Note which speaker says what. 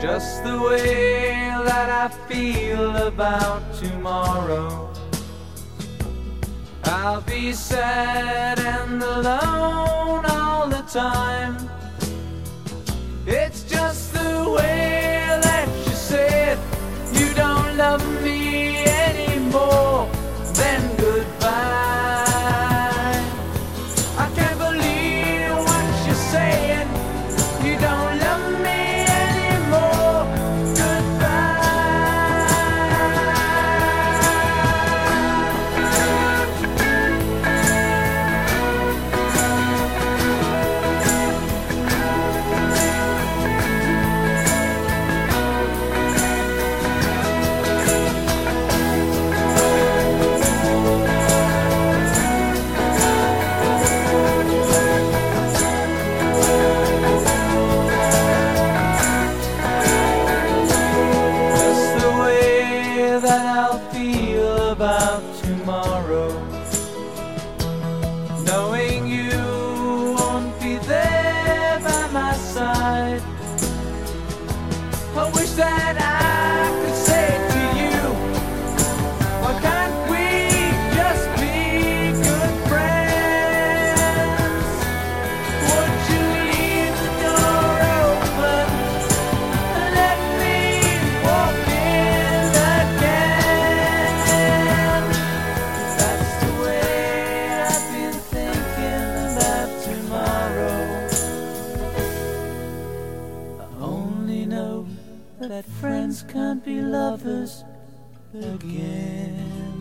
Speaker 1: Just the way that I feel about tomorrow. I'll be sad and alone all the time. Tomorrow. Knowing you won't be there by my side. I wish that I that friends can't be lovers again.